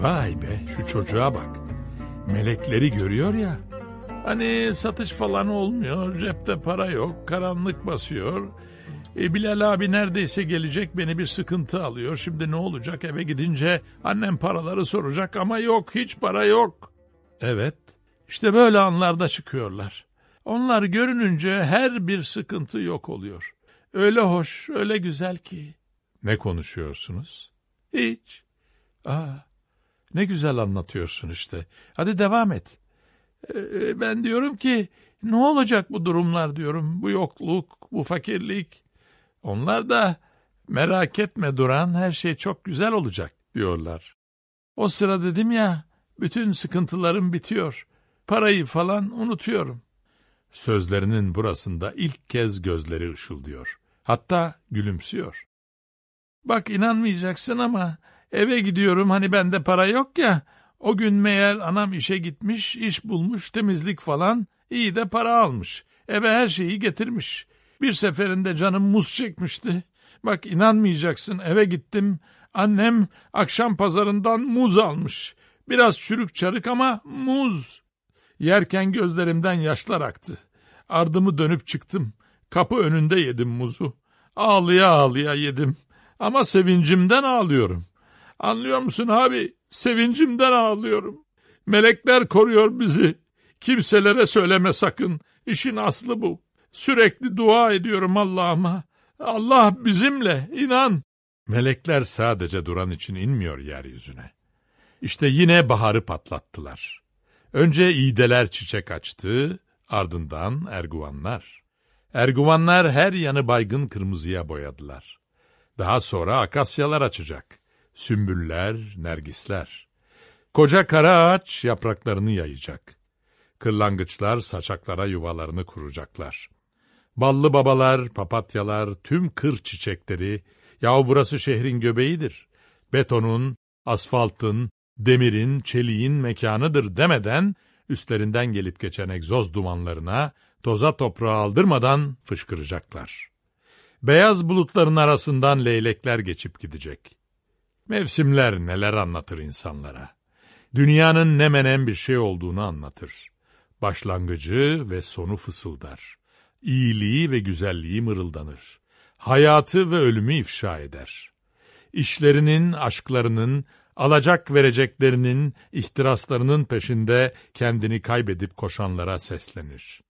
Vay be şu çocuğa bak. Melekleri görüyor ya. Hani satış falan olmuyor, cepte para yok, karanlık basıyor. E, Bilal abi neredeyse gelecek beni bir sıkıntı alıyor. Şimdi ne olacak eve gidince annem paraları soracak ama yok hiç para yok. Evet işte böyle anlarda çıkıyorlar. Onlar görününce her bir sıkıntı yok oluyor. Öyle hoş, öyle güzel ki. Ne konuşuyorsunuz? Hiç. Aa, ne güzel anlatıyorsun işte. Hadi devam et. Ee, ben diyorum ki ne olacak bu durumlar diyorum. Bu yokluk, bu fakirlik. Onlar da merak etme Duran her şey çok güzel olacak diyorlar. O sıra dedim ya bütün sıkıntılarım bitiyor. Parayı falan unutuyorum. Sözlerinin burasında ilk kez gözleri ışıldıyor. Hatta gülümsüyor. Bak inanmayacaksın ama eve gidiyorum hani bende para yok ya. O gün meğer anam işe gitmiş, iş bulmuş, temizlik falan, iyi de para almış. Eve her şeyi getirmiş. Bir seferinde canım muz çekmişti. Bak inanmayacaksın eve gittim. Annem akşam pazarından muz almış. Biraz çürük çarık ama muz. Yerken gözlerimden yaşlar aktı. Ardımı dönüp çıktım. Kapı önünde yedim muzu. Ağlıya ağlıya yedim. Ama sevincimden ağlıyorum. Anlıyor musun abi? Sevincimden ağlıyorum. Melekler koruyor bizi. Kimselere söyleme sakın. İşin aslı bu. Sürekli dua ediyorum Allah'ıma. Allah bizimle, inan. Melekler sadece duran için inmiyor yeryüzüne. İşte yine baharı patlattılar. Önce iğdeler çiçek açtı, ardından erguvanlar. Erguvanlar her yanı baygın kırmızıya boyadılar. Daha sonra akasyalar açacak. Sümbüller, nergisler. Koca kara ağaç yapraklarını yayacak. Kırlangıçlar saçaklara yuvalarını kuracaklar. Ballı babalar, papatyalar, tüm kır çiçekleri, yahu burası şehrin göbeğidir. Betonun, asfaltın, demirin, çeliğin mekanıdır demeden, üstlerinden gelip geçen egzoz dumanlarına, toza toprağı aldırmadan fışkıracaklar. Beyaz bulutların arasından leylekler geçip gidecek. Mevsimler neler anlatır insanlara. Dünyanın ne menen bir şey olduğunu anlatır. Başlangıcı ve sonu fısıldar. İyiliği ve güzelliği mırıldanır. Hayatı ve ölümü ifşa eder. İşlerinin, aşklarının, alacak vereceklerinin, ihtiraslarının peşinde kendini kaybedip koşanlara seslenir.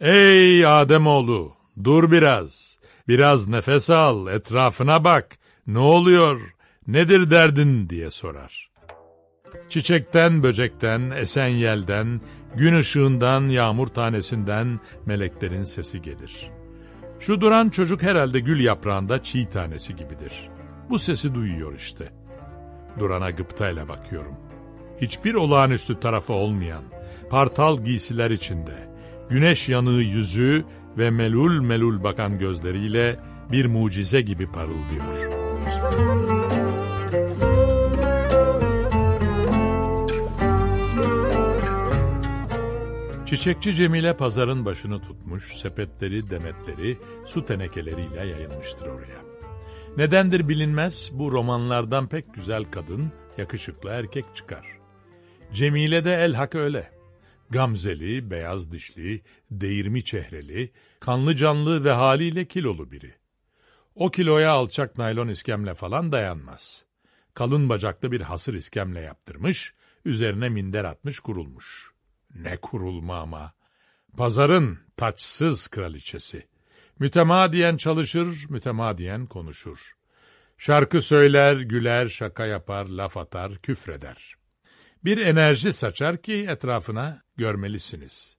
Ey Ademoğlu, dur biraz, biraz nefes al, etrafına bak, ne oluyor, nedir derdin diye sorar. Çiçekten, böcekten, esen yelden, gün ışığından, yağmur tanesinden meleklerin sesi gelir. Şu duran çocuk herhalde gül yaprağında çiğ tanesi gibidir. Bu sesi duyuyor işte. Durana gıptayla bakıyorum. Hiçbir olağanüstü tarafı olmayan, partal giysiler içinde, güneş yanığı yüzü ve melul melul bakan gözleriyle bir mucize gibi parıldıyor. Çiçekçi Cemile pazarın başını tutmuş, sepetleri, demetleri, su tenekeleriyle yayılmıştır oraya. Nedendir bilinmez, bu romanlardan pek güzel kadın, yakışıklı erkek çıkar. Cemile de el hak öyle. Gamzeli, beyaz dişli, değirmi çehreli, kanlı canlı ve haliyle kilolu biri. O kiloya alçak naylon iskemle falan dayanmaz. Kalın bacaklı bir hasır iskemle yaptırmış, üzerine minder atmış kurulmuş. Ne kurulma ama. Pazarın taçsız kraliçesi. Mütemadiyen çalışır, mütemadiyen konuşur. Şarkı söyler, güler, şaka yapar, laf atar, küfreder. Bir enerji saçar ki etrafına görmelisiniz.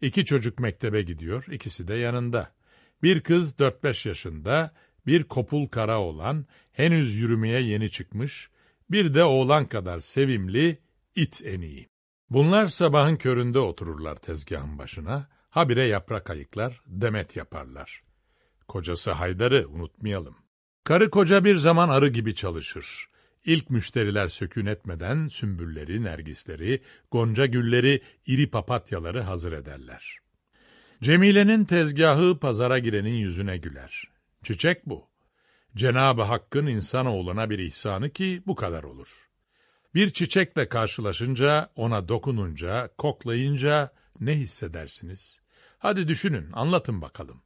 İki çocuk mektebe gidiyor, ikisi de yanında. Bir kız dört beş yaşında, bir kopul kara olan, henüz yürümeye yeni çıkmış, bir de oğlan kadar sevimli, it eniği. Bunlar sabahın köründe otururlar tezgahın başına, habire yaprak ayıklar, demet yaparlar. Kocası Haydar'ı unutmayalım. Karı koca bir zaman arı gibi çalışır. İlk müşteriler sökün etmeden sümbülleri, nergisleri, gonca gülleri, iri papatyaları hazır ederler. Cemile'nin tezgahı pazara girenin yüzüne güler. Çiçek bu. Cenab-ı Hakk'ın insanoğluna bir ihsanı ki bu kadar olur. Bir çiçekle karşılaşınca, ona dokununca, koklayınca ne hissedersiniz? Hadi düşünün, anlatın bakalım.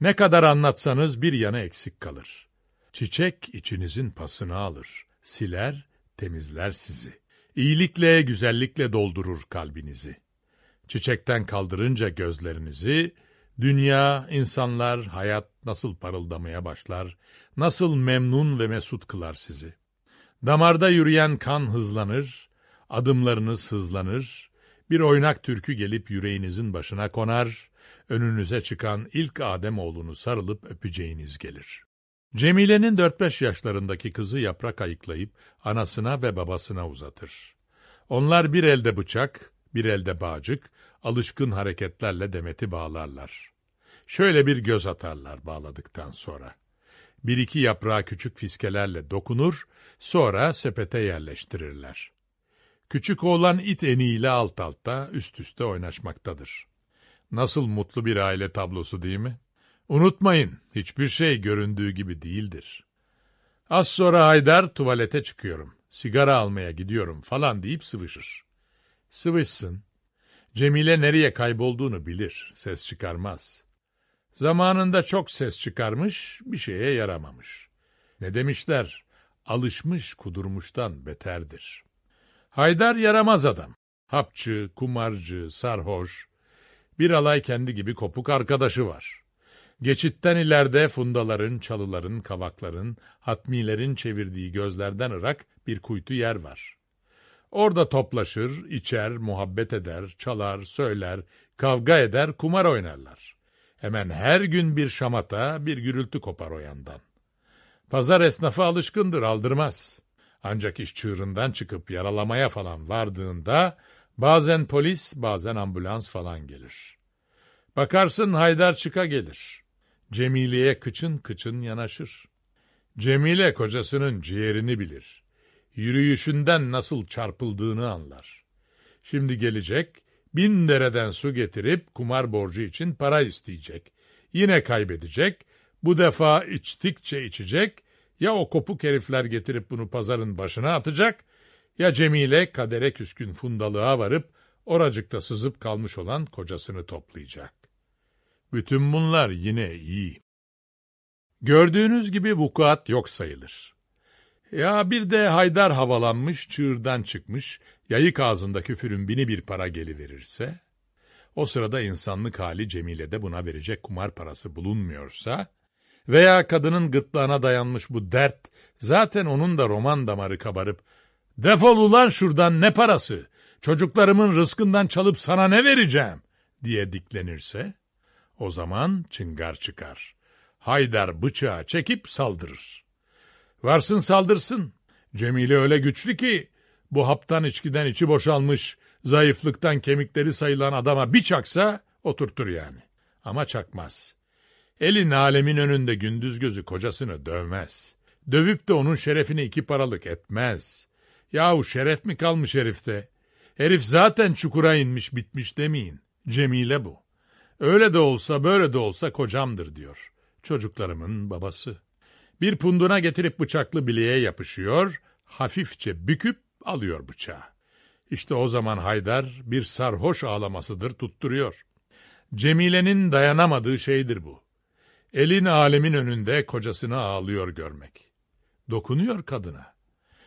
Ne kadar anlatsanız bir yanı eksik kalır. Çiçek içinizin pasını alır, siler, temizler sizi. İyilikle, güzellikle doldurur kalbinizi. Çiçekten kaldırınca gözlerinizi, dünya, insanlar, hayat nasıl parıldamaya başlar, nasıl memnun ve mesut kılar sizi. Damarda yürüyen kan hızlanır, adımlarınız hızlanır, bir oynak türkü gelip yüreğinizin başına konar, önünüze çıkan ilk Adem oğlunu sarılıp öpeceğiniz gelir. Cemile'nin dört beş yaşlarındaki kızı yaprak ayıklayıp anasına ve babasına uzatır. Onlar bir elde bıçak, bir elde bağcık, alışkın hareketlerle Demet'i bağlarlar. Şöyle bir göz atarlar bağladıktan sonra. Bir iki yaprağı küçük fiskelerle dokunur, sonra sepete yerleştirirler. Küçük oğlan it eniyle alt alta, üst üste oynaşmaktadır. Nasıl mutlu bir aile tablosu değil mi? Unutmayın, hiçbir şey göründüğü gibi değildir. Az sonra Haydar tuvalete çıkıyorum, sigara almaya gidiyorum falan deyip sıvışır. Sıvışsın. Cemile nereye kaybolduğunu bilir, ses çıkarmaz. Zamanında çok ses çıkarmış, bir şeye yaramamış. Ne demişler? Alışmış kudurmuştan beterdir. Haydar yaramaz adam. Hapçı, kumarcı, sarhoş. Bir alay kendi gibi kopuk arkadaşı var. Geçitten ileride fundaların, çalıların, kavakların, hatmilerin çevirdiği gözlerden ırak bir kuytu yer var. Orada toplaşır, içer, muhabbet eder, çalar, söyler, kavga eder, kumar oynarlar. Hemen her gün bir şamata, bir gürültü kopar o yandan. Pazar esnafı alışkındır, aldırmaz. Ancak iş çığırından çıkıp yaralamaya falan vardığında bazen polis, bazen ambulans falan gelir. Bakarsın Haydar çıka gelir. Cemile'ye kıçın kıçın yanaşır. Cemile kocasının ciğerini bilir. Yürüyüşünden nasıl çarpıldığını anlar. Şimdi gelecek, bin dereden su getirip kumar borcu için para isteyecek. Yine kaybedecek, bu defa içtikçe içecek, ya o kopuk herifler getirip bunu pazarın başına atacak, ya Cemile kadere küskün fundalığa varıp oracıkta sızıp kalmış olan kocasını toplayacak. Bütün bunlar yine iyi. Gördüğünüz gibi vukuat yok sayılır. Ya bir de Haydar havalanmış, çığırdan çıkmış, yayık ağzında küfürün bini bir para geliverirse, o sırada insanlık hali Cemile'de buna verecek kumar parası bulunmuyorsa, veya kadının gırtlağına dayanmış bu dert, zaten onun da roman damarı kabarıp, defol ulan şuradan ne parası, çocuklarımın rızkından çalıp sana ne vereceğim, diye diklenirse, o zaman çıngar çıkar. Haydar bıçağı çekip saldırır. Varsın saldırsın. Cemile öyle güçlü ki bu haptan içkiden içi boşalmış, zayıflıktan kemikleri sayılan adama bir çaksa oturtur yani. Ama çakmaz. Elin alemin önünde gündüz gözü kocasını dövmez. Dövüp de onun şerefini iki paralık etmez. Yahu şeref mi kalmış herifte? Herif zaten çukura inmiş bitmiş demeyin. Cemile bu. Öyle de olsa böyle de olsa kocamdır diyor. Çocuklarımın babası. Bir punduna getirip bıçaklı bileğe yapışıyor, hafifçe büküp alıyor bıçağı. İşte o zaman Haydar bir sarhoş ağlamasıdır tutturuyor. Cemile'nin dayanamadığı şeydir bu. Elin alemin önünde kocasını ağlıyor görmek. Dokunuyor kadına.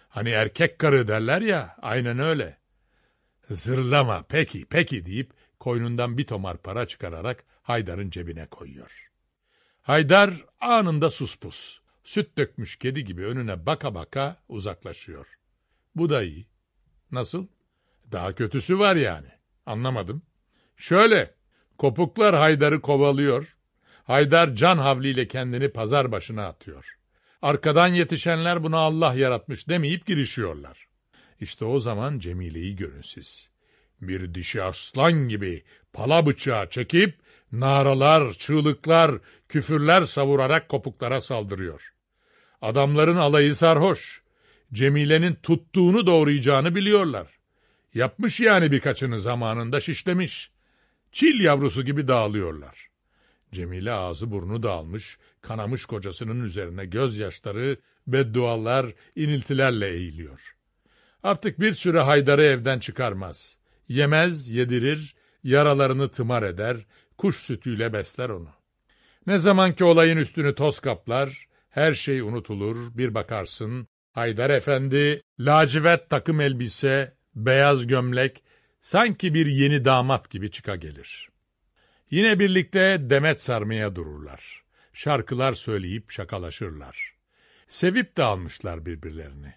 Hani erkek karı derler ya, aynen öyle. Zırlama, peki, peki deyip koynundan bir tomar para çıkararak Haydar'ın cebine koyuyor. Haydar anında suspus, süt dökmüş kedi gibi önüne baka baka uzaklaşıyor. Bu da iyi. Nasıl? Daha kötüsü var yani. Anlamadım. Şöyle, kopuklar Haydar'ı kovalıyor. Haydar can havliyle kendini pazar başına atıyor. Arkadan yetişenler buna Allah yaratmış demeyip girişiyorlar. İşte o zaman Cemile'yi görün siz bir dişi aslan gibi pala bıçağı çekip naralar, çığlıklar, küfürler savurarak kopuklara saldırıyor. Adamların alayı sarhoş. Cemile'nin tuttuğunu doğrayacağını biliyorlar. Yapmış yani birkaçını zamanında şişlemiş. Çil yavrusu gibi dağılıyorlar. Cemile ağzı burnu dağılmış, kanamış kocasının üzerine gözyaşları, beddualar, iniltilerle eğiliyor. Artık bir süre Haydar'ı evden çıkarmaz. Yemez, yedirir, yaralarını tımar eder, kuş sütüyle besler onu. Ne zaman ki olayın üstünü toz kaplar, her şey unutulur, bir bakarsın, Haydar Efendi, lacivert takım elbise, beyaz gömlek, sanki bir yeni damat gibi çıka gelir. Yine birlikte demet sarmaya dururlar. Şarkılar söyleyip şakalaşırlar. Sevip de almışlar birbirlerini.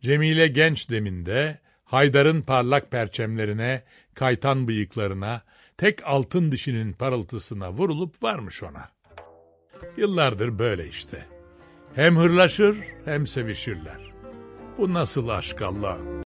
Cemile genç deminde, Haydar'ın parlak perçemlerine, kaytan bıyıklarına, tek altın dişinin parıltısına vurulup varmış ona. Yıllardır böyle işte. Hem hırlaşır hem sevişirler. Bu nasıl aşk Allah'ım?